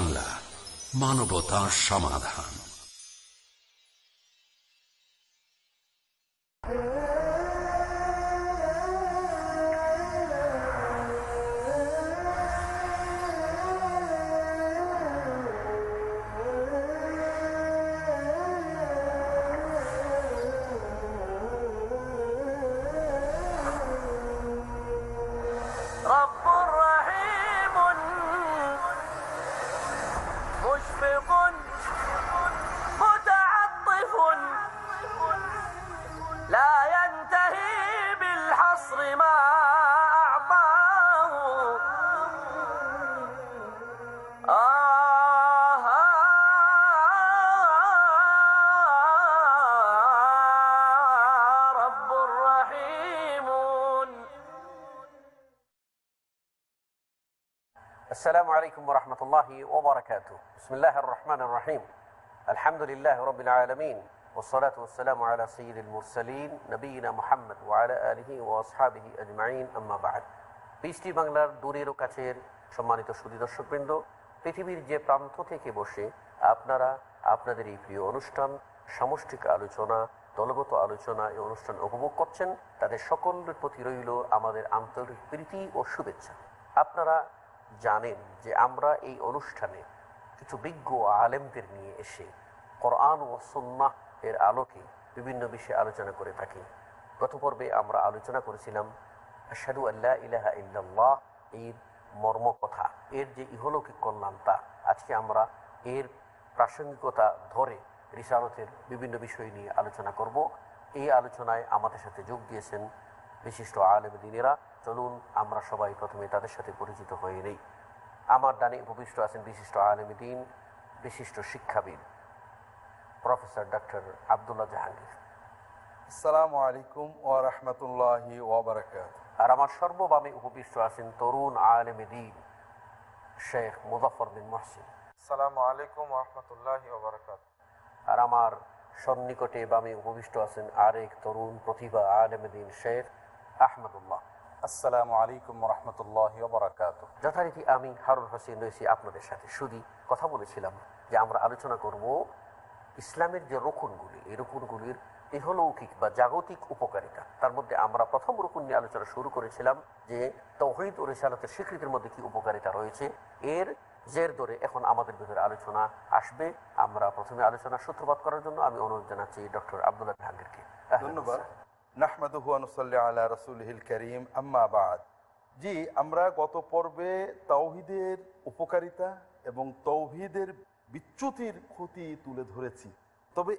বাংলা মানবতা সমাধান। السلام عليكم ورحمة الله وبركاته بسم الله الرحمن الرحيم الحمد لله رب العالمين والصلاة والسلام على سيد المرسلين نبينا محمد وعلى آله وأصحابه أجمعين أما بعد বৃষ্টি বাংলার দূরের ও কাছের সম্মানিত সুদী দর্শকবৃন্দ পৃথিবীর যে প্রান্ত থেকে বসে আপনারা আপনাদের এই প্রিয় অনুষ্ঠান সামষ্টিক আলোচনা দলগত আলোচনা এই অনুষ্ঠান উপভোগ করছেন তাদের সকলের প্রতি রইল আমাদের আন্তরিক প্রীতি ও শুভেচ্ছা আপনারা জানেন যে আমরা এই অনুষ্ঠানে কিছু বিজ্ঞ আলেমদের নিয়ে এসে কোরআন ও সুন্নাহ এর আলোকে বিভিন্ন বিষয়ে আলোচনা করে থাকি। গত পর্বে আমরা আলোচনা করেছিলাম আশাদু আল্লাহ ইলাহা ইল্লাল্লাহ, এর মর্ম কথা এর যে ইহলৌকিক কল্যাণ তা। আজকে আমরা এর প্রাসঙ্গিকতা ধরে রিসালতের বিভিন্ন বিষয় নিয়ে আলোচনা করব। এই আলোচনায় আমাদের সাথে যোগ দিয়েছেন বিশিষ্ট আলেম দিনেরা চলুন আমরা সবাই প্রথমে তাদের সাথে পরিচিত হয়ে নেই। আমার ডানে উপবিষ্ট আছেন বিশিষ্ট আলেম দিন বিশিষ্ট শিক্ষাবিদ প্রফেসর ডক্টর আবদুল্লাহ জাহাঙ্গীর। আসসালামু আলাইকুম ও রাহমাতুল্লাহি আর আমার সর্ববামে উপবিষ্ট আছেন তরুণ আলেম দিন শেখ মুজাফর বিন মহসিন। আসসালামু আলাইকুম রহমতুল্লাহ ওবরাকাত আর আমার সন্নিকটে বামে উপবিষ্ট আছেন আরেক তরুণ প্রতিভা আলেম দিন শেখ আহমদুল্লাহ। আসসালামু আলাইকুম রহমতুল্লাহি ওয়া বারাকাতুহু যথারীতি আমি হারুন হোসেন রয়েছি আপনাদের সাথে। শুধু কথা বলেছিলাম যে আমরা আলোচনা করব ইসলামের যে রকুনগুলি এই রকুনগুলির ইহলৌকিক বা জাগতিক উপকারিতা। তার মধ্যে আমরা প্রথম রকুন নিয়ে আলোচনা শুরু করেছিলাম যে তৌহিদ ও রিসালতের স্বীকৃতির মধ্যে কি উপকারিতা রয়েছে। এর জের ধরে এখন আমাদের ভিতরে আলোচনা আসবে। আমরা প্রথমে আলোচনা সূত্রপাত করার জন্য আমি অনুরোধ জানাচ্ছি ডক্টর আবদুল্লাহ জাহাঙ্গীরকে। ধন্যবাদ। নাহমাদুহু ওয়া নুসাল্লি আলা রাসূলিহিল কারীম জি আমরা গত পর্বে তাওহীদের উপকারিতা এবং তৌহিদের বিচ্যুতির ক্ষতি তুলে ধরেছি। তবে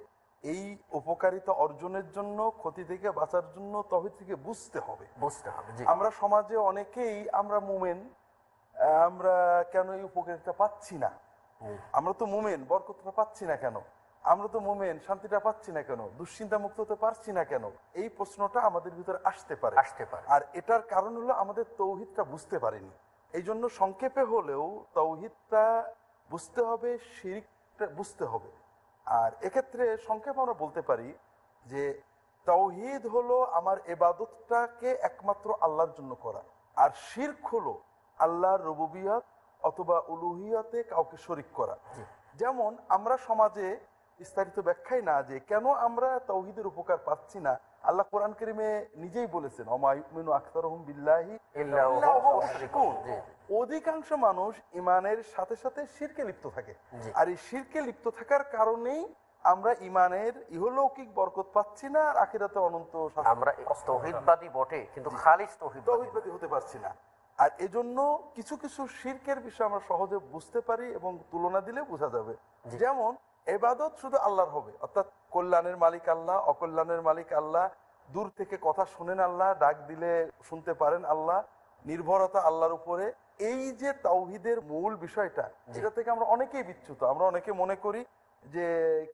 এই উপকারিতা অর্জনের জন্য ক্ষতি থেকে বাঁচার জন্য তৌহিদ থেকে বুঝতে হবে। বুঝতে হবে আমরা সমাজে অনেকেই আমরা মুমেন আমরা কেন এই উপকারিতা পাচ্ছি না? আমরা তো মুমেন বরকতটা পাচ্ছি না কেন? আমরা তো মুমেন শান্তিটা পাচ্ছি না কেন? দুশ্চিন্তা মুক্ত হতে পারছি না কেন? এই প্রশ্নটা আমাদের ভিতরে আসতে পারে। আসতে পারে। আর এটার কারণ হলো আমাদের তৌহিদটা বুঝতে পারিনি। এই জন্য সংক্ষেপে হলেও তৌহিদটা বুঝতে হবে শিরিকটা বুঝতে হবে। আর এক্ষেত্রে সংক্ষেপে আমরা বলতে পারি যে তৌহিদ হলো আমার এবাদতটাকে একমাত্র আল্লাহর জন্য করা। আর শির্ক হলো আল্লাহর রবুবিয়ত অথবা উলুহিয়তে কাউকে শরিক করা। যেমন আমরা সমাজে বিস্তারিত ব্যাখ্যাই না যে কেন আমরা তৌহিদের উপকার পাচ্ছি না আল্লাহ কোরআন করিমে নিজেই বলেছেন অমায়ুমিনু আখতারহুম বিল্লাহি। অধিকাংশ মানুষ ইমানের সাথে সাথে শিরকে লিপ্ত থাকে। আর এই শিরকে লিপ্ত থাকার কারণেই আমরা ইমানের ইহলৌকিক বরকত পাচ্ছি না আর আখিরাতে অনন্ত আমরা তৌহিদবাদী বটে কিন্তু খালিস তৌহিদবাদী। হতে পারছি না। আর এজন্য কিছু কিছু শিরকের বিষয় আমরা সহজে বুঝতে পারি এবং তুলনা দিলে বোঝা যাবে। যেমন এবাদত শুধু আল্লাহর হবে। অর্থাৎ কল্যাণের মালিক আল্লাহ অকল্যাণের মালিক আল্লাহ দূর থেকে কথা শুনেন আল্লাহ ডাক দিলে শুনতে পারেন আল্লাহ নির্ভরতা আল্লাহর উপরে। এই যে তাওহিদের মূল বিষয়টা। এটা থেকে আমরা অনেকেই বিচ্যুত। আমরা অনেকে মনে করি যে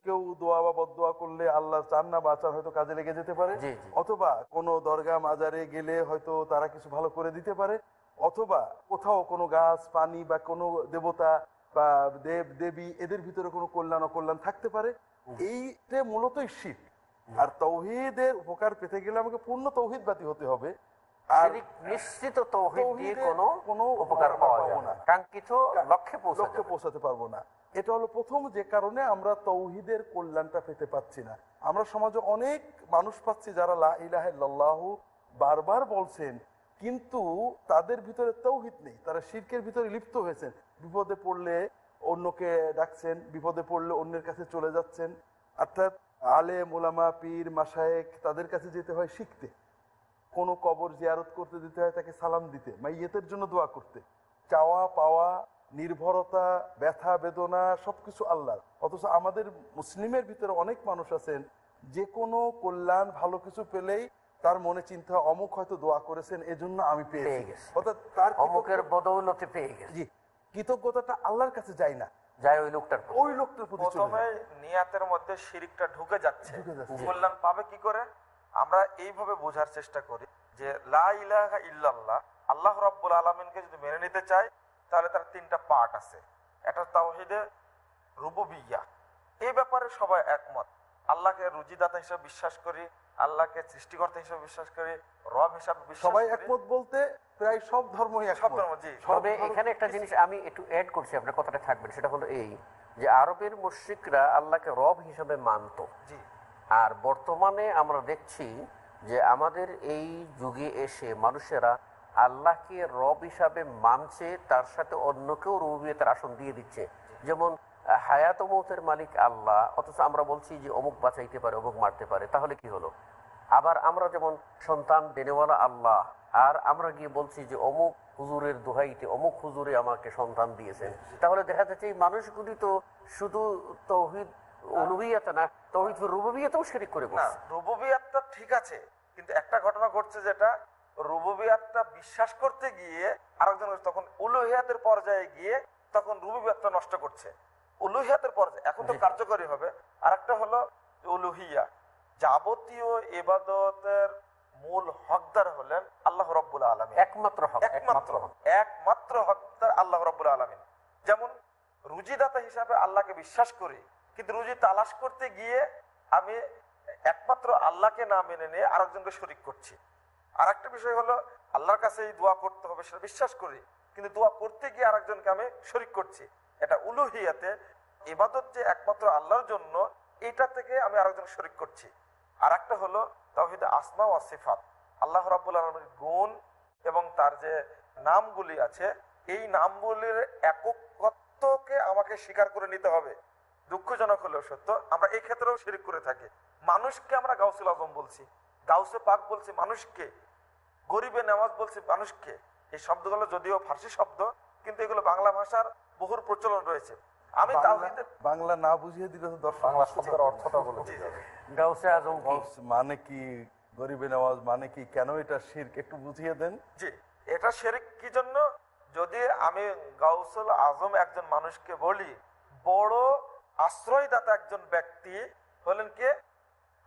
কেউ দোয়া বা বদোয়া করলে আল্লাহ চান না বাঁচার হয়তো কাজে লেগে যেতে পারে। অথবা কোনো দরগা মাজারে গেলে হয়তো তারা কিছু ভালো করে দিতে পারে। অথবা কোথাও কোনো গাছ পানি বা কোনো দেবতা বা দেব দেবী এদের ভিতরে কোনো কল্যাণ অকল্যাণ থাকতে পারে এইটা মূলতই শীত আর তৌহিদের উপকার পেতে গেলে আমাকে পূর্ণ তৌহিদবাদী হতে হবে। আর নিশ্চিত তৌহিদ দিয়ে কোনো কোনো উপকার পাওয়া যায় না। না। কাঙ্ক্ষিত লক্ষ্যে লক্ষ্যে পৌঁছাতে পারব না। এটা হলো প্রথম যে কারণে আমরা তৌহিদের কল্যাণটা পেতে পাচ্ছি না। আমরা সমাজে অনেক মানুষ পাচ্ছি যারা লা বারবার বলছেন কিন্তু তাদের ভিতরে তৌহিদ নেই। তারা শিরকের ভিতরে লিপ্ত হয়েছেন। বিপদে পড়লে অন্যকে ডাকছেন বিপদে পড়লে অন্যের কাছে চলে যাচ্ছেন। অর্থাৎ আলে মোলামা পীর মাসায়েক তাদের কাছে যেতে হয় শিখতে। কোনো কবর জিয়ারত করতে দিতে হয় তাকে সালাম দিতে মাইয়েতের জন্য দোয়া করতে। চাওয়া পাওয়া নির্ভরতা ব্যথা বেদনা সবকিছু আল্লাহ অথচ আমাদের মুসলিমের ভিতরে অনেক মানুষ আছেন যে কোনো কল্যাণ ভালো কিছু পেলেই তার মনে চিন্তা অমুক হয়তো দোয়া করেছেন এজন্য আমি পেয়ে গেছি। অর্থাৎ তার অমুকের বদৌলতে পেয়ে গেছি। জি। কৃতজ্ঞতাটা আল্লাহর কাছে যায় না। যায় ওই লোকটার ওই লোকটার প্রতি প্রথমে নিয়াতের মধ্যে শিরিকটা ঢুকে যাচ্ছে। কল্যাণ পাবে কি করে? আমরা এইভাবে বোঝার চেষ্টা করি যে লা ইলাহা ইল্লাল্লাহ আল্লাহ রাব্বুল আলামিনকে যদি মেনে নিতে চাই তাহলে তার তিনটা পার্ট আছে। একটা তাওহীদে রুবুবিয়্যাহ। এই ব্যাপারে সবাই একমত। আল্লাহকে রুজিদাতা হিসেবে বিশ্বাস করি। আল্লাহকে সৃষ্টিকর্তা হিসেবে বিশ্বাস করে রব হিসাবে সবাই একমত বলতে প্রায় সব ধর্মই সব ধর্ম, জি। তবে এখানে একটা জিনিস আমি একটু অ্যাড করছি আপনার কথাটা থাকবেন। সেটা হলো এই যে আরবের মুশ্রিকরা আল্লাহকে রব হিসেবে মানতো। জি। আর বর্তমানে আমরা দেখছি যে আমাদের এই যুগে এসে মানুষেরা আল্লাহকে রব হিসাবে মানছে তার সাথে অন্যকেও রবিয়তের আসন দিয়ে দিচ্ছে। যেমন হায়াত মৌতের মালিক আল্লাহ, অথচ আমরা বলছি যে অমুক বাঁচাইতে পারে, অমুক মারতে পারে, তাহলে কি হলো? আবার আমরা যেমন সন্তান দেনেওয়ালা আল্লাহ, আর আমরা গিয়ে বলছি যে অমুক হুজুরের দোহাইতে, অমুক হুজুরে আমাকে সন্তান দিয়েছেন। তাহলে দেখা যাচ্ছে এই মানুষগুলি তো শুধু তৌহিদ অনুবিয়াতে না, তৌহিদ রুবিয়াতেও শিরিক করে না বসছে রুবুবিয়াতটা ঠিক আছে, কিন্তু একটা ঘটনা ঘটছে যেটা, রুবুবিয়াতটা বিশ্বাস করতে গিয়ে আরেকজন তখন উলুহিয়াতের পর্যায়ে গিয়ে তখন রুবুবিয়াতটা নষ্ট করছে। উলুহিয়াতের পর্যায়ে এখন তো কার্যকরী হবে। আর একটা হলো উলুহিয়া যাবতীয় এবাদতের মূল হকদার হলেন আল্লাহ রব্বুল আলমী একমাত্র হক একমাত্র একমাত্র হকদার আল্লাহ রব্বুল আলমিন। যেমন রুজিদাতা হিসাবে আল্লাহকে বিশ্বাস করি কিন্তু রুজি তালাশ করতে গিয়ে আমি একমাত্র আল্লাহকে না মেনে নিয়ে আরেকজনকে শরিক করছি। আর একটা বিষয় হলো আল্লাহর কাছে এই দোয়া করতে হবে সেটা বিশ্বাস করি কিন্তু দোয়া করতে গিয়ে আরেকজনকে আমি শরিক করছি। এটা উলুহিয়াতে ইবাদত যে একমাত্র আল্লাহর জন্য এটা থেকে আমি আরেকজন শরিক করছি। আর একটা হলো তাহিদ আসমা ও সিফাত। আল্লাহ রাবুল আলমের গুণ এবং তার যে নামগুলি আছে, এই নামগুলির একত্বকে আমাকে স্বীকার করে নিতে হবে। দুঃখজনক হলেও সত্য, আমরা এই ক্ষেত্রেও শিরিক করে থাকি। মানুষকে আমরা গাউসুল আজম বলছি। গাউসে পাক বলছি মানুষকে। গরিবে নামাজ বলছি মানুষকে। এই শব্দগুলো যদিও ফার্সি শব্দ, কিন্তু এগুলো বাংলা ভাষার বহুর প্রচলন রয়েছে। আমি বাংলা- না বুঝিয়ে দিলে দর্শক বাংলা শব্দের অর্থটা বলে। গাউসে আজম মানে কি? গরিবে নামাজ মানে কি? কেন এটা শির্ক? একটু বুঝিয়ে দেন। জি এটা শেরিক কি জন্য? যদি আমি গাউসুল আজম একজন মানুষকে বলি বড় আশ্রয়দাতা একজন ব্যক্তি হলেন কে?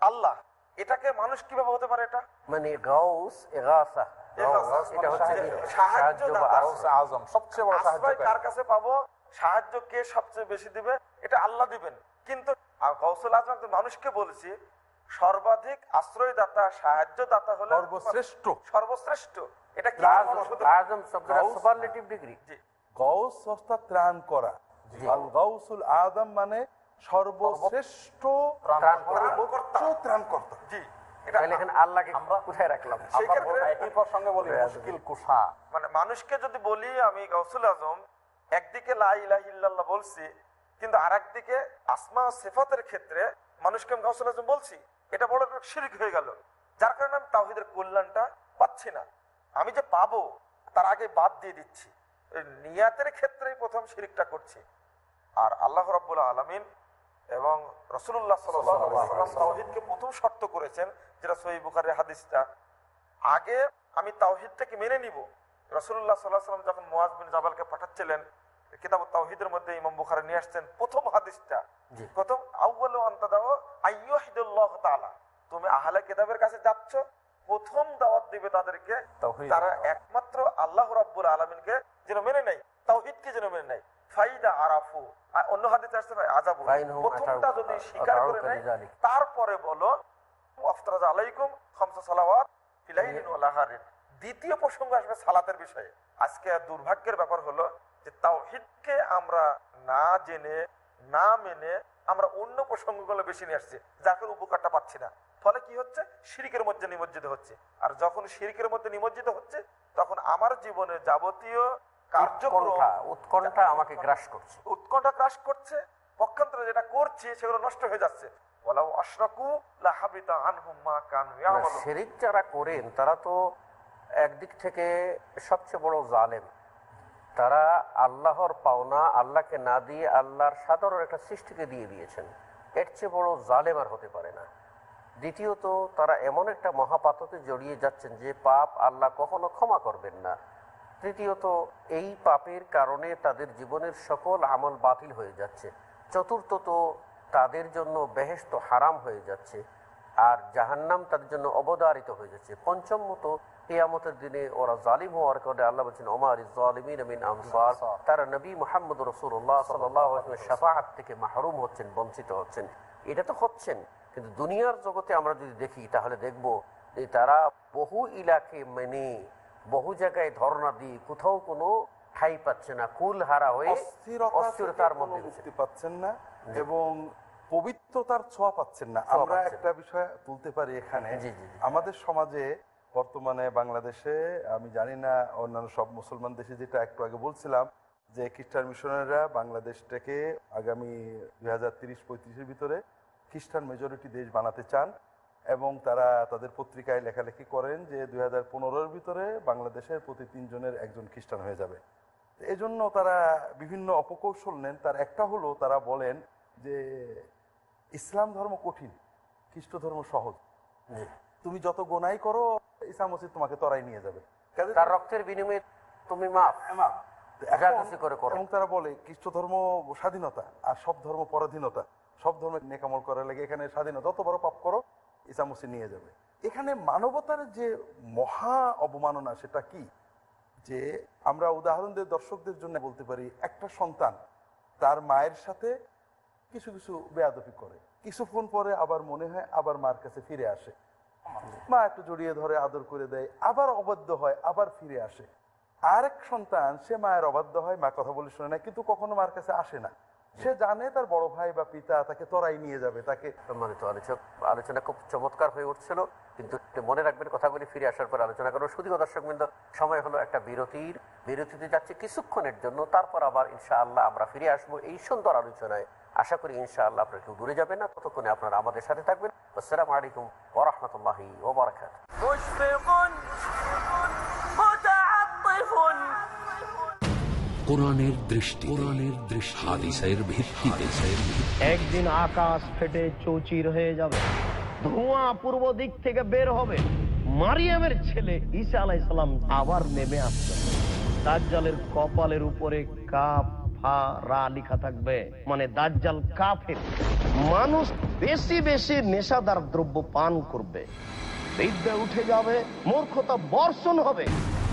আল্লাহ। এটাকে মানুষ কীভাবে হতে পারে এটা? মানে গাউস এগাসা। এটা হচ্ছে সাহায্য সাহায্য দাতা। আশ্রয়। আজম সবচেয়ে বড় সাহায্য কার কাছে পাবো? সাহায্য কে সবচেয়ে বেশি দিবে? এটা আল্লাহ দিবেন। কিন্তু গৌসুল আজম মানুষকে বলেছি সর্বাধিক আশ্রয়দাতা সাহায্যদাতা হলো সর্বশ্রেষ্ঠ। সর্বশ্রেষ্ঠ। এটা আজম আজম শব্দটা গাউস- সুপারলেটিভ ডিগ্রি গৌস সস্তা ত্রাণ করা। আল গৌসুল আদম মানে সর্বশ্রেষ্ঠ ত্রাণকর্তা। জি মানে মানুষকে যদি বলি আমি গৌসুল আজম একদিকে বলছি কিন্তু আর একদিকে আসমা সিফাতের ক্ষেত্রে মানুষকে আমি গৌসুল আজম বলছি এটা বড় শিরিক হয়ে গেল। যার কারণে আমি তাওহিদের কল্যাণটা পাচ্ছি না। আমি যে পাবো তার আগে বাদ দিয়ে দিচ্ছি। নিয়াতের ক্ষেত্রেই প্রথম শিরিকটা করছি। আর আল্লাহ রাব্বুল আলামিন এবং রসুল্লাহ তাওহিদকে প্রথম শর্ত করেছেন যেটা সহি বুখারের হাদিসটা। আগে আমি তাওহিদটাকে মেনে নিব। রসুল্লাহ সাল্লাহ সাল্লাম যখন মোয়াজ বিন জাবালকে পাঠাচ্ছিলেন কিতাব তাওহিদের মধ্যে ইমাম বুখারে নিয়ে আসছেন প্রথম হাদিসটা। প্রথম আউ্বাল আন্তাদাও আইয়ুহিদুল্লাহ তাআলা। তুমি আহলে কিতাবের কাছে যাচ্ছ প্রথম দাওয়াত দিবে তাদেরকে। তারা একমাত্র আল্লাহ রাব্বুল আলামিনকে যেন মেনে নেয় তাওহিদকে যেন মেনে নেয়। ফাইদা আরাফু। অন্য হাদিসে আসছে ভাই আজাবু প্রথমটা যদি স্বীকার করে নেয় তারপরে বলো আফতারাজ আলাইকুম খামসা সালাওয়াত ফিলাইলিন ওয়া লাহারিন। দ্বিতীয় প্রসঙ্গ আসবে সালাতের বিষয়ে। আজকে দুর্ভাগ্যের ব্যাপার হলো যে তাওহিদকে আমরা না জেনে না মেনে আমরা অন্য প্রসঙ্গগুলো বেশি নিয়ে আসছি যার ফলে উপকারটা পাচ্ছি না। ফলে কি হচ্ছে? শিরিকের মধ্যে নিমজ্জিত হচ্ছে। আর যখন শিরিকের মধ্যে নিমজ্জিত হচ্ছে তখন আমার জীবনে যাবতীয় উৎকণ্ঠা আমাকে গ্রাস করছে। উৎকণ্ঠা করছে পক্ষান্তরে যেটা করছি সেগুলো নষ্ট হয়ে যাচ্ছে। শেরিক যারা করেন তারা তো একদিক থেকে সবচেয়ে বড় জালেম। তারা আল্লাহর পাওনা আল্লাহকে না দিয়ে আল্লাহর সাধারণ একটা সৃষ্টিকে দিয়ে দিয়েছেন। এর চেয়ে বড় জালেম আর হতে পারে না। দ্বিতীয়ত তারা এমন একটা মহাপাততে জড়িয়ে যাচ্ছেন যে পাপ আল্লাহ কখনো ক্ষমা করবেন না। তৃতীয়ত, এই পাপের কারণে তাদের জীবনের সকল আমল বাতিল হয়ে যাচ্ছে। চতুর্থত, তাদের জন্য বেহেস্ত হারাম হয়ে যাচ্ছে আর জাহান্নাম তাদের জন্য অবদারিত হয়ে যাচ্ছে। পঞ্চমত, কিয়ামতের দিনে ওরা জালিম হওয়ার কারণে আল্লাহ বলছেন ওমার জালিমিন আমিন আনসার। তারা নবী মোহাম্মদ রসুল্লাহ সাল্লাহ সাফাহাত থেকে মাহরুম হচ্ছেন, বঞ্চিত হচ্ছেন। এটা তো হচ্ছেন, কিন্তু দুনিয়ার জগতে আমরা যদি দেখি, তাহলে দেখব যে তারা বহু ইলাকে মেনে বহু জায়গায় ধর্ণা দিয়ে কোথাও কোনো ঠাই পাচ্ছে না কুল হারা হয়ে অস্থিরতা অস্থিরতার মধ্যে মুক্তি পাচ্ছেন না এবং পবিত্রতার ছোঁয়া পাচ্ছেন না। আমরা একটা বিষয় তুলতে পারি এখানে। আমাদের সমাজে বর্তমানে বাংলাদেশে আমি জানি না অন্যান্য সব মুসলমান দেশে যেটা একটু আগে বলছিলাম যে খ্রিস্টান মিশনারিরা বাংলাদেশটাকে আগামী দুই হাজার তিরিশ পঁয়ত্রিশের ভিতরে খ্রিস্টান মেজরিটি দেশ বানাতে চান। এবং তারা তাদের পত্রিকায় লেখালেখি করেন যে দুই হাজার পনেরোর ভিতরে বাংলাদেশের প্রতি তিনজনের একজন খ্রিস্টান হয়ে যাবে। এই জন্য তারা বিভিন্ন অপকৌশল নেন। তার একটা হলো তারা বলেন যে ইসলাম ধর্ম কঠিন খ্রিস্ট ধর্ম সহজ। তুমি যত গোনাই করো ইসলাম মসজিদ তোমাকে তরাই নিয়ে যাবে। তার রক্তের বিনিময়ে তুমি মাপ। যা এখন- খুশি করে করো। এবং তারা বলে খ্রিস্ট ধর্ম স্বাধীনতা আর সব ধর্ম পরাধীনতা সব ধর্মের নেকামল করার লাগে। এখানে স্বাধীনতা যত বড় পাপ করো ইসলাম মসজিদ নিয়ে যাবে। এখানে মানবতার যে মহা অবমাননা সেটা কি? যে আমরা উদাহরণ দিয়ে দর্শকদের জন্য বলতে পারি, একটা সন্তান তার মায়ের সাথে কিছু কিছু বেয়াদপি করে। কিছুক্ষণ পরে আবার মনে হয় আবার মার কাছে ফিরে আসে। মা একটু জড়িয়ে ধরে, আদর করে দেয়, আবার অবাধ্য হয়, আবার ফিরে আসে। আরেক সন্তান, সে মায়ের অবাধ্য হয়, মা কথা বলে শোনে না কিন্তু কখনো মার কাছে আসে না। সে জানে তার বড় ভাই বা পিতা তাকে তরাই নিয়ে যাবে তাকে সম্মানিত আলোচক আলোচনা খুব চমৎকার হয়ে উঠছিল কিন্তু মনে রাখবেন কথাগুলি ফিরে আসার পর আলোচনা করব শুধু দর্শক বিন্দু সময় হলো একটা বিরতির বিরতিতে যাচ্ছে কিছুক্ষণের জন্য তারপর আবার ইনশাআল্লাহ আমরা ফিরে আসব এই সুন্দর আলোচনায়। আশা করি ইনশাআল্লাহ আপনার কেউ দূরে যাবেন না ততক্ষণে আপনারা আমাদের সাথে থাকবেন। আসসালাম আলাইকুম ওরহমতুল্লাহ ওবরাকাত দৃষ্টি ভিত্তিতে। একদিন আকাশ ফেটে চৌচির হয়ে যাবে, ধোঁয়া পূর্ব দিক থেকে বের হবে। মারিয়ামের ছেলে ঈসা আলাইসালাম আবার নেমে আসবে। দাজ্জালের কপালের উপরে কাপ থাকবে মানে দাজ্জাল কাফের। মানুষ বেশি বেশি নেশাদার দ্রব্য পান করবে। উঠে যাবে, মূর্খতা বর্ষণ হবে।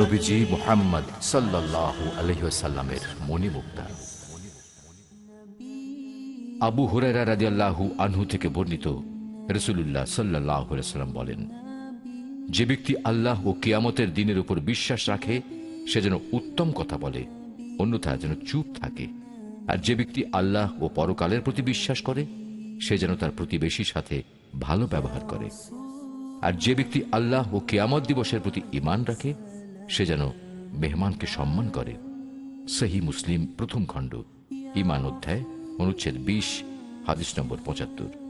নবীজি মোহাম্মদ আবু হুরেরা রাজিয়াল্লাহু আনহু থেকে বর্ণিত রসুল্লাহ বলেন, যে ব্যক্তি আল্লাহ ও কিয়ামতের দিনের উপর বিশ্বাস রাখে, সে যেন উত্তম কথা বলে অন্যথা যেন চুপ থাকে। আর যে ব্যক্তি আল্লাহ ও পরকালের প্রতি বিশ্বাস করে, সে যেন তার প্রতিবেশীর সাথে ভালো ব্যবহার করে। আর যে ব্যক্তি আল্লাহ ও কেয়ামত দিবসের প্রতি ইমান রাখে সে যেন মেহমানকে সম্মান করে। সেহি মুসলিম প্রথম খণ্ড ইমান অধ্যায় অনুচ্ছেদ বিশ, হাদিস নম্বর পঁচাত্তর।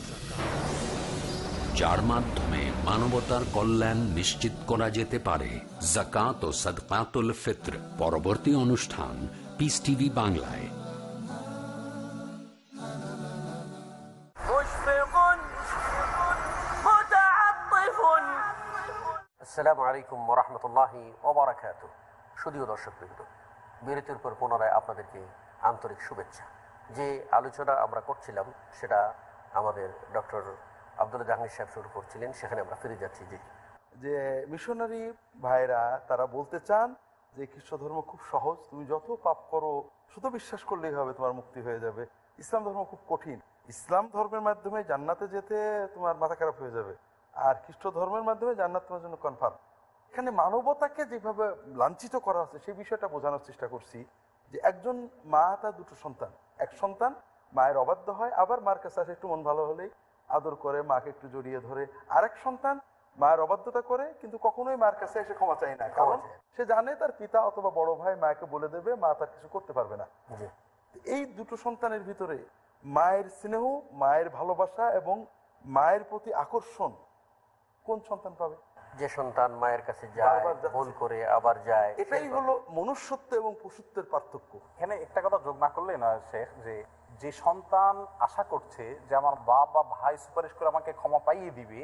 যার মাধ্যমে মানবতার কল্যাণ নিশ্চিত করা যেতে পারে। জাকাত ও সদকাতুল ফিত্র পরবর্তী অনুষ্ঠান পিস টিভি বাংলায়। আলাইকুম পুনরায় আপনাদেরকে আন্তরিক শুভেচ্ছা। যে আলোচনা আমরা করছিলাম সেটা আমাদের ডক্টর আব্দুল জাহাঙ্গীর সাহেব শুরু করছিলেন, সেখানে আমরা ফিরে যাচ্ছি, জি। যে মিশনারি ভাইরা তারা বলতে চান যে খ্রিস্ট ধর্ম খুব সহজ, তুমি যত পাপ করো, শুধু বিশ্বাস করলেই হবে তোমার মুক্তি হয়ে যাবে। ইসলাম ধর্ম খুব কঠিন। ইসলাম ধর্মের মাধ্যমে জান্নাতে যেতে তোমার মাথা খারাপ হয়ে যাবে। আর খ্রিস্ট ধর্মের মাধ্যমে জান্নাত তোমার জন্য কনফার্ম এখানে মানবতাকে যেভাবে লাঞ্ছিত করা হচ্ছে, সেই বিষয়টা বোঝানোর চেষ্টা করছি যে একজন মা তার দুটো সন্তান। এক সন্তান মায়ের অবাধ্য হয়, আবার মার কাছে আসে একটু মন ভালো হলেই আদর করে মাকে একটু জড়িয়ে ধরে। আরেক সন্তান মায়ের অবাধ্যতা করে কিন্তু কখনোই মার কাছে এসে ক্ষমা চায় না। কারণ সে জানে তার পিতা অথবা বড় ভাই মাকে বলে দেবে মা তার কিছু করতে পারবে না। এই দুটো সন্তানের ভিতরে মায়ের স্নেহ মায়ের ভালোবাসা এবং মায়ের প্রতি আকর্ষণ কোন সন্তান পাবে? যে সন্তান মায়ের কাছে যায় ভুল করে আবার যায় এটাই হলো মনুষ্যত্ব এবং পশুত্বের পার্থক্য। এখানে একটা কথা যোগ না করলে না শেখ যে যে সন্তান আশা করছে যে আমার বাপ বা ভাই সুপারিশ করে আমাকে ক্ষমা পাইয়ে দিবে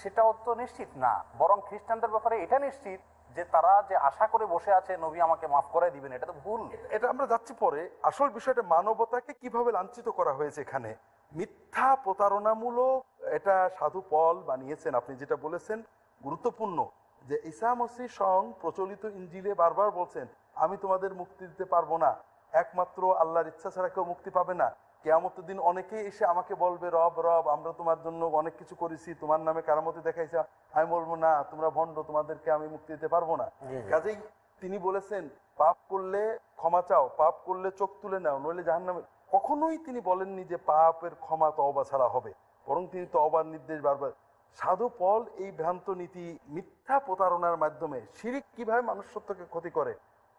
সেটাও তো নিশ্চিত না। বরং খ্রিস্টানদের ব্যাপারে এটা নিশ্চিত যে তারা যে আশা করে বসে আছে নবী আমাকে মাফ করে দিবেন এটা তো ভুল। এটা আমরা যাচ্ছি পরে। আসল বিষয়টা মানবতাকে কীভাবে লাঞ্ছিত করা হয়েছে এখানে? মিথ্যা প্রতারণামূলক এটা সাধু পল বানিয়েছেন আপনি যেটা বলেছেন গুরুত্বপূর্ণ। যে ঈসা মসি সং প্রচলিত ইঞ্জিলে বারবার বলছেন আমি তোমাদের মুক্তি দিতে পারব না। একমাত্র আল্লাহর ইচ্ছা ছাড়া কেউ মুক্তি পাবে না। কেয়ামত দিন অনেকেই এসে আমাকে বলবে রব রব আমরা তোমার জন্য অনেক কিছু করেছি তোমার নামে কারামতি দেখাইছে। আমি বলব না তোমরা ভণ্ড তোমাদেরকে আমি মুক্তি দিতে পারব না। কাজেই তিনি বলেছেন পাপ করলে ক্ষমা চাও পাপ করলে চোখ তুলে নাও নইলে জাহান নামে কখনোই তিনি বলেননি যে পাপের ক্ষমা তওবা ছাড়া হবে বরং তিনি তওবার নির্দেশ বারবার। সাধু পল এই ভ্রান্ত নীতি মিথ্যা প্রতারণার মাধ্যমে শিরিক কীভাবে মানুষত্বকে ক্ষতি করে?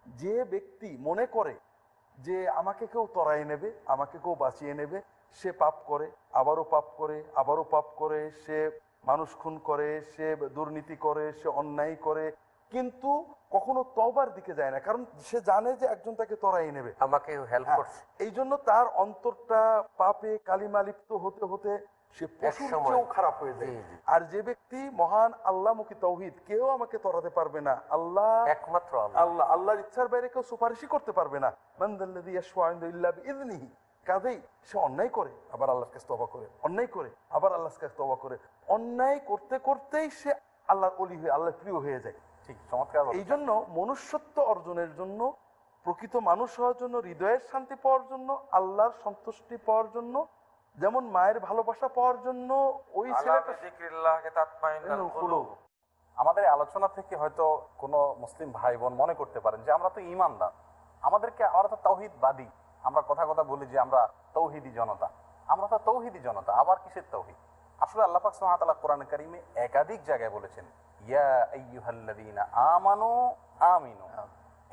যে ব্যক্তি মনে করে যে আমাকে কেউ তরাই নেবে আমাকে কেউ বাঁচিয়ে নেবে সে পাপ করে আবারও পাপ করে আবারও পাপ করে সে মানুষ খুন করে সে দুর্নীতি করে সে অন্যায় করে কিন্তু কখনো তবার দিকে যায় না। কারণ সে জানে যে একজন তাকে তরাই নেবে। আমাকে হেল্প হ্যাঁ, করছে। এই জন্য তার অন্তরটা পাপে কালিমা লিপ্ত হতে হতে সে পশুর চেয়েও খারাপ হয়ে যায়। আর যে ব্যক্তি মহান আল্লাহ আল্লাহমুখী তৌহিদ কেউ আমাকে তরাতে পারবে না। আল্লাহ একমাত্র আল্লাহ। আল্লাহ আল্লাহর ইচ্ছার বাইরে কেউ সুপারিশই করতে পারবে না। কাজেই সে অন্যায় করে আবার আল্লাহর কাছে তওবা করে। অন্যায় করে আবার আল্লাহর কাছে তওবা করে। অন্যায় করতে করতেই সে আল্লাহর অলি হয়ে আল্লাহর প্রিয় হয়ে যায়। ঠিক চমৎকার এই জন্য মনুষ্যত্ব অর্জনের জন্য প্রকৃত মানুষ হওয়ার জন্য হৃদয়ের শান্তি পাওয়ার জন্য আল্লাহর সন্তুষ্টি পাওয়ার জন্য যেমন মায়ের ভালোবাসা পাওয়ার জন্য ওই ছেলেটা আমাদের আলোচনা থেকে হয়তো কোনো মুসলিম ভাই বোন মনে করতে পারেন যে আমরা তো ইমানদার। আমাদেরকে আমরা তো তৌহিদবাদী। আমরা কথা কথা বলি যে আমরা তৌহিদি জনতা। আমরা তো তৌহিদি জনতা আবার কিসের তৌহিদ? আসলে আল্লাহ পাক সুবহানাহু ওয়া তাআলা কোরআন কারিমে একাধিক জায়গায় বলেছেন ইয়া আমানু আমিনু।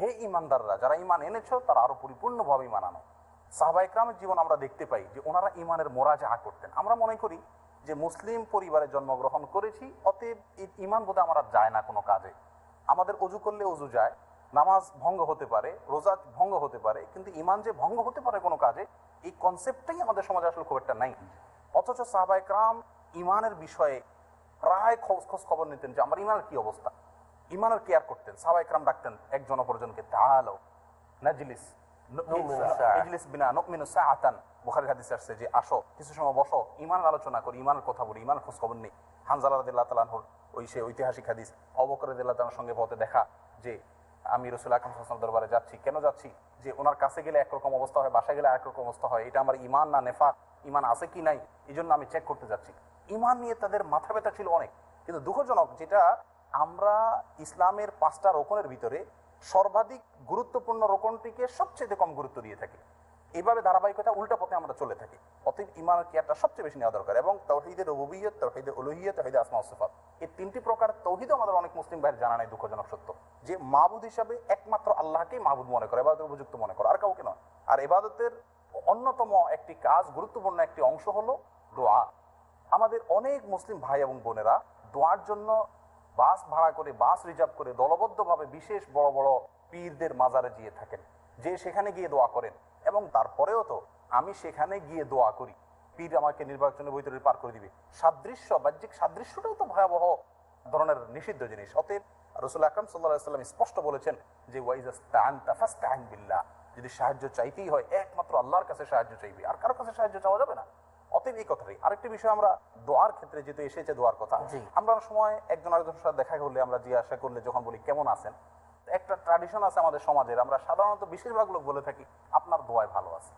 হে ইমানদাররা যারা ইমান এনেছো তারা আরও পরিপূর্ণভাবে ইমান আনো সাহাবা ইকরামের জীবন আমরা দেখতে পাই যে ওনারা ইমানের মোরা মোরাজা করতেন। আমরা মনে করি যে মুসলিম পরিবারে জন্মগ্রহণ করেছি, অতএব ইমান বোধহয় আমরা যায় না কোনো কাজে। আমাদের অজু করলে অজু যায়, নামাজ ভঙ্গ হতে পারে, রোজা ভঙ্গ হতে পারে, কিন্তু ইমান যে ভঙ্গ হতে পারে কোনো কাজে, এই কনসেপ্টটাই আমাদের সমাজে আসলে খুব একটা নাই। অথচ সাহাবা ইকরাম ইমানের বিষয়ে প্রায় খোঁজ খোঁজ খবর নিতেন যে আমার ইমানের কি অবস্থা। ইমানের কেয়ার করতেন। সাহাবা ইকরাম ডাকতেন, একজন অপরজনকে তাহলো নাজলিস। ইজলিস বিনা নুমিনু সাআতান। বুখারীর হাদিসে আসছে যে আসো কিছু সময় বসো ইমানের আলোচনা করি ইমানের কথা বলি ইমানের খোঁজ খবর নেই। হানজালা রাদিয়াল্লাহু তাআলা ওই সে ঐতিহাসিক হাদিস অবকর রাদিয়াল্লাহু তাআলার সঙ্গে পথে দেখা যে আমি রসুল আকরম সাল্লাল্লাহু দরবারে যাচ্ছি। কেন যাচ্ছি? যে ওনার কাছে গেলে একরকম অবস্থা হয় বাসায় গেলে একরকম অবস্থা হয়। এটা আমার ইমান না নেফাক? ইমান আছে কি নাই? এই জন্য আমি চেক করতে যাচ্ছি। ইমান নিয়ে তাদের মাথা ব্যথা ছিল অনেক। কিন্তু দুঃখজনক যেটা আমরা ইসলামের পাঁচটা রোকনের ভিতরে সর্বাধিক গুরুত্বপূর্ণ রোকনটিকে সবচেয়ে কম গুরুত্ব দিয়ে থাকি। এইভাবে ধারাবাহিকতা উল্টা পথে আমরা চলে থাকি। অতএব ইমানের কেয়ারটা সবচেয়ে বেশি নেওয়া দরকার এবং তৌহিদের রবুবিয়ত তৌহিদের উলুহিয়ত, তৌহিদ আসমা ওসিফাত এই তিনটি প্রকার তৌহিদও আমাদের অনেক মুসলিম ভাইয়ের জানা নাই দুঃখজনক সত্য। যে মাহবুদ হিসাবে একমাত্র আল্লাহকেই মাহবুদ মনে করে, এবাদতের উপযুক্ত মনে করে, আর কাউকে নয়। আর এবাদতের অন্যতম একটি কাজ, গুরুত্বপূর্ণ একটি অংশ হলো দোয়া। আমাদের অনেক মুসলিম ভাই এবং বোনেরা দোয়ার জন্য বাস ভাড়া করে, বাস রিজার্ভ করে দলবদ্ধভাবে বিশেষ বড় বড় পীরদের মাজারে গিয়ে থাকেন। যে সেখানে গিয়ে দোয়া করেন। এবং তারপরেও তো আমি সেখানে গিয়ে দোয়া করি। পীর আমাকে নির্বাচনের বৈতরী পার করে দিবে। সাদৃশ্য, বাহ্যিক সাদৃশ্যটাও তো ভয়াবহ ধরনের নিষিদ্ধ জিনিস। অতএব রসুল আকরম সাল্লাহ সাল্লাম স্পষ্ট বলেছেন যে ওয়াইজ বিল্লাহ। যদি সাহায্য চাইতেই হয়, একমাত্র আল্লাহর কাছে সাহায্য চাইবে। আর কারোর কাছে সাহায্য চাওয়া যাবে না। অতএব এই কথাটাই। আরেকটি বিষয় আমরা দোয়ার ক্ষেত্রে যেহেতু এসেছে দোয়ার কথা আমরা সময় একজন আরেকজনের সাথে দেখা করলে আমরা জিজ্ঞাসা করলে যখন বলি কেমন আছেন? একটা ট্রাডিশন আছে আমাদের সমাজের আমরা সাধারণত বেশিরভাগ লোক বলে থাকি আপনার দোয়ায় ভালো আছে।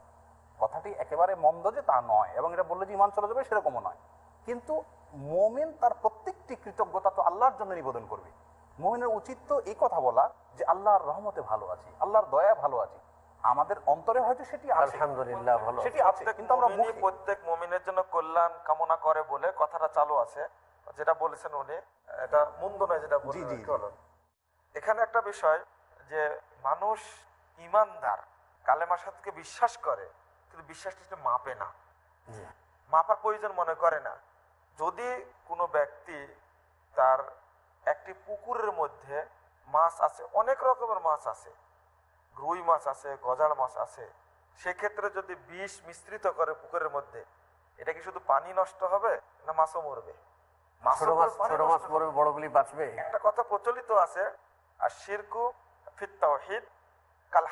কথাটি একেবারে মন্দ যে তা নয় এবং এটা বললে যে ইমান চলে যাবে সেরকমও নয়। কিন্তু মোমেন তার প্রত্যেকটি কৃতজ্ঞতা তো আল্লাহর জন্য নিবেদন করবে। মোমেনের উচিত তো এই কথা বলা যে আল্লাহর রহমতে ভালো আছি আল্লাহর দয়া ভালো আছি। আমাদের অন্তরে হয়তো সেটি আলহামদুলিল্লাহ ভালো সেটি আছে। কিন্তু আমরা মুখে- প্রত্যেক মুমিনের জন্য কল্যাণ কামনা করে বলে কথাটা চালু আছে। যেটা বলেছেন উনি এটা মন্দ নয় যেটা হলো। এখানে একটা বিষয় যে মানুষ ইমানদার কালেমার সাথে বিশ্বাস করে কিন্তু বিশ্বাসটা মাপে না। মাপার প্রয়োজন মনে করে না। যদি কোনো ব্যক্তি তার একটি পুকুরের মধ্যে মাছ আছে অনেক রকমের মাছ আছে রুই মাছ আছে গজার মাছ আছে সেক্ষেত্রে যদি বিষ মিশ্রিত করে পুকুরের মধ্যে এটা কি শুধু পানি নষ্ট হবে না মাছও মরবে? একটা কথা প্রচলিত আছে আর শিরকু কাল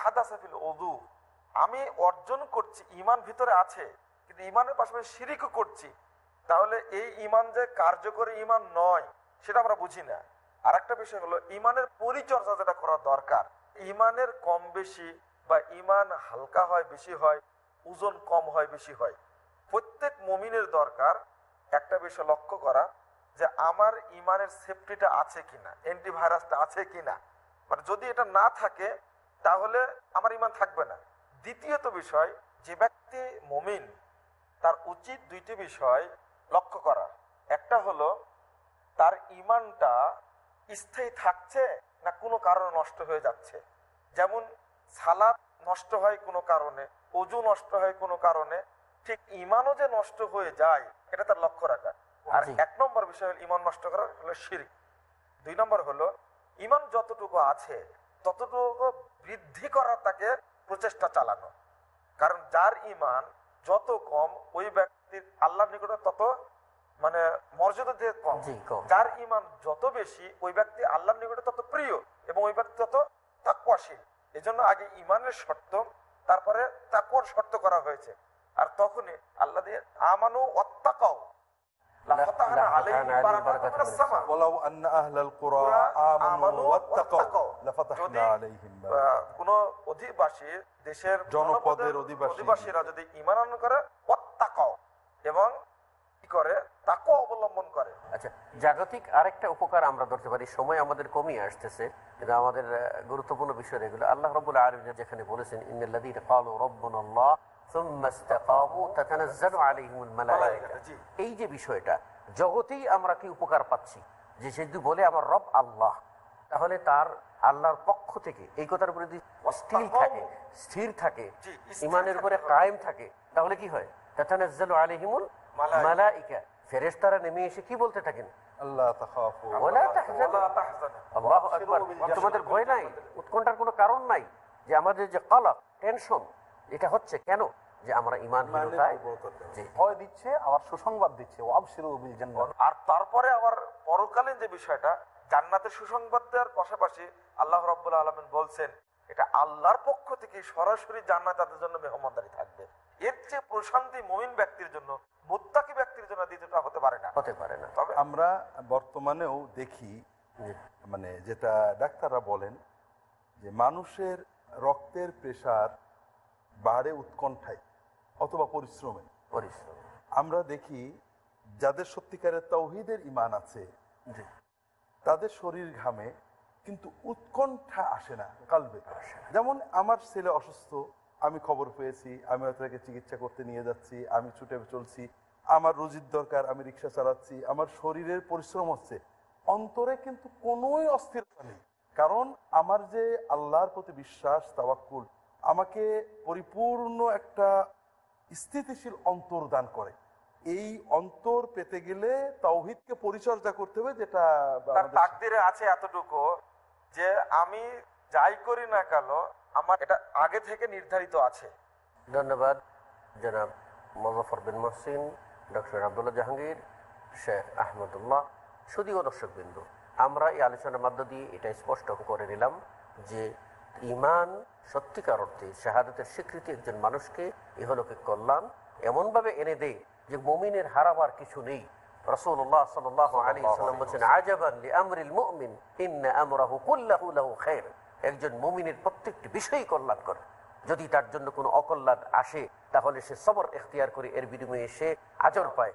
আমি অর্জন করছি ইমান ভিতরে আছে কিন্তু ইমানের পাশাপাশি শিরিকও করছি। তাহলে এই ইমান যে কার্যকরী ইমান নয় সেটা আমরা বুঝি না। আর একটা বিষয় হলো ইমানের পরিচর্যা যেটা করা দরকার ইমানের কম বেশি বা ইমান হালকা হয়, বেশি হয়, ওজন কম হয়, বেশি হয়। প্রত্যেক মমিনের দরকার একটা বিষয় লক্ষ্য করা যে আমার ইমানের সেফটিটা আছে কিনা অ্যান্টিভাইরাসটা আছে কিনা। মানে যদি এটা না থাকে, তাহলে আমার ইমান থাকবে না। দ্বিতীয়ত বিষয়, যে ব্যক্তি মমিন, তার উচিত দুইটি বিষয় লক্ষ্য করা। একটা হলো, তার ইমানটা স্থায়ী থাকছে না কোনো কারণে নষ্ট হয়ে যাচ্ছে। যেমন সালাদ নষ্ট হয় কোনো কারণে অজু নষ্ট হয় কোনো কারণে ঠিক ইমানও যে নষ্ট হয়ে যায় এটা তার লক্ষ্য রাখা। আর এক নম্বর বিষয় হলো ইমান নষ্ট করা হলো শিরিক। দুই নম্বর হলো ইমান যতটুকু আছে ততটুকু বৃদ্ধি করার তাকে প্রচেষ্টা চালানো। কারণ যার ইমান যত কম ওই ব্যক্তির আল্লাহর নিকটে তত মানে মর্যাদা দিয়ে কম। যার ইমান যত বেশি ওই ব্যক্তি আল্লাহর নিকটে তত প্রিয় এবং ওই ব্যক্তি তত তাকুয়াশীল এজন্য আগে ইমানের শর্ত তারপরে তাকুয়ার শর্ত করা হয়েছে। আর তখনই আল্লাহ দিয়ে আমানু অত্যাকাও এবং করে তাকওয়া অবলম্বন করে। আচ্ছা জাগতিক আরেকটা উপকার আমরা ধরতে পারি সময় আমাদের কমিয়ে আসতেছে। কিন্তু আমাদের গুরুত্বপূর্ণ বিষয় এগুলো। আল্লাহ রবুল আলম যেখানে বলেছেন। এই যে বিষয়টা জগতেই আমরা কি উপকার পাচ্ছি? যে সে যদি বলে আমার রব আল্লাহ। তাহলে তার আল্লাহর পক্ষ থেকে এই কথার উপরে যদি স্থির থাকে স্থির থাকে ইমানের উপরে কায়েম থাকে তাহলে কি হয়? তাতানাজ্জালু আলাইহিমুল। মালাইকা। ফেরেশতারা নেমে এসে কি বলতে থাকেন? তোমাদের ভয় নাই? উৎকণ্ঠার কোনো কারণ নাই? যে আমাদের যে কলক টেনশন এটা হচ্ছে কেন? যে আমরা ইমান ভয় দিচ্ছে আবার সুসংবাদ দিচ্ছে। আর তারপরে আবার পরকালীন যে বিষয়টা জান্নাতের সুসংবাদ দেওয়ার পাশাপাশি আল্লাহ রাব্বুল আলামিন বলছেন এটা আল্লাহর পক্ষ থেকে সরাসরি জান্নাত তাদের জন্য মেহমানদারি থাকবে। এর চেয়ে প্রশান্তি মমিন ব্যক্তির জন্য মুত্তাকি ব্যক্তির জন্য দ্বিতীয়টা হতে পারে না। হতে পারে না। তবে আমরা বর্তমানেও দেখি মানে যেটা ডাক্তাররা বলেন যে মানুষের রক্তের প্রেশার বাড়ে উৎকণ্ঠায় অথবা পরিশ্রমে। পরিশ্রম। আমরা দেখি যাদের সত্যিকারের তৌহিদের ইমান আছে জি। তাদের শরীর ঘামে কিন্তু উৎকণ্ঠা আসে না কালবে। যেমন আমার ছেলে অসুস্থ আমি খবর পেয়েছি আমি হয়তো তাকে চিকিৎসা করতে নিয়ে যাচ্ছি আমি ছুটে চলছি আমার রুজির দরকার আমি রিক্সা চালাচ্ছি আমার শরীরের পরিশ্রম হচ্ছে। অন্তরে কিন্তু কোনোই অস্থিরতা নেই। কারণ আমার যে আল্লাহর প্রতি বিশ্বাস তাওয়াক্কুল আমাকে পরিপূর্ণ একটা স্থিতিশীল অন্তর দান করে। এই অন্তর পেতে গেলে তাওহিদকে পরিচর্যা করতে হবে যেটা তাকদিরে আছে এতটুকু যে আমি যাই করি না কেন আমার এটা আগে থেকে নির্ধারিত আছে। ধন্যবাদ, জনাব মজফর বিন মহসিন, ডক্টর আবদুল্লাহ জাহাঙ্গীর, শেখ আহমদুল্লাহ শুধুও দর্শকবৃন্দ। আমরা এই আলোচনার মধ্য দিয়ে এটা স্পষ্ট করে নিলাম যে ইমান সত্যিকার অর্থে শাহাদতের স্বীকৃতি একজন মানুষকে ইহলোকে কল্যাণ এমনভাবে এনে দেয় যে মুমিনের হারাবার কিছু নেই। রসুল্লাহ সাল্লাহ আলী আজাবান আমরিল মুমিন লাহু একজন মুমিনের প্রত্যেকটি বিষয়ই কল্যাণ করে। যদি তার জন্য কোনো অকল্যাণ আসে তাহলে সে সবর এখতিয়ার করে এর বিনিময়ে সে আজর পায়।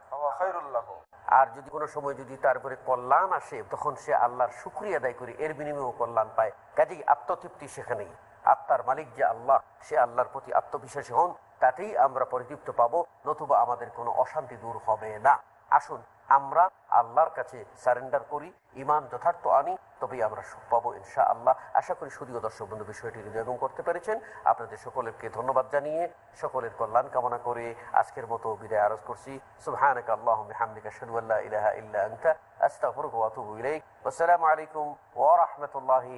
আর যদি কোনো সময় যদি তার উপরে কল্যাণ আসে তখন সে আল্লাহর শুক্রিয়া আদায় করে এর বিনিময়েও কল্যাণ পায়। কাজেই আত্মতৃপ্তি সেখানেই। আত্মার মালিক যে আল্লাহ সে আল্লাহর প্রতি আত্মবিশ্বাসী হন তাতেই আমরা পরিতৃপ্ত পাবো নতুবা আমাদের কোনো অশান্তি দূর হবে না। আসুন আমরা আল্লাহর কাছে সারেন্ডার করি ইমান যথার্থ আনি, তবেই আমরা পাবো ইনশা আল্লাহ আশা করি শুধুও দর্শক বন্ধু, বিষয়টি হৃদয়ঙ্গম করতে পেরেছেন। আপনাদের সকলেরকে ধন্যবাদ জানিয়ে সকলের কল্যাণ কামনা করে আজকের মতো বিদায় আরজ করছি। সুবহানাকা আল্লাহুম্মা হামদিকা ইলাহা ইল্লা আলাইকুম ওয়া রাহমাতুল্লাহি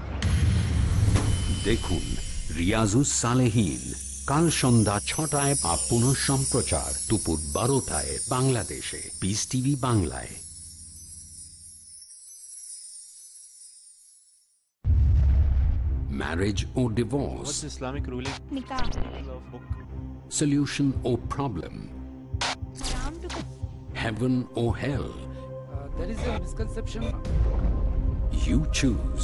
দেখুন রিয়াজুস সালেহীন কাল সন্ধ্যা ছটায় বা পুনঃ সম্প্রচার দুপুর বারোটায় বাংলাদেশে পিস টিভি বাংলায় marriage or divorce, Islamic ruling? solution or problem, heaven or hell. Uh, there is a misconception. You choose.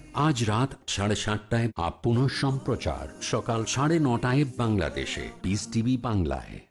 আজ রাত সাড়ে সাতটায় আপ পুনঃ সম্প্রচার। সকাল সাড়ে নটায় বাংলাদেশে। পিস টিভি বাংলায়।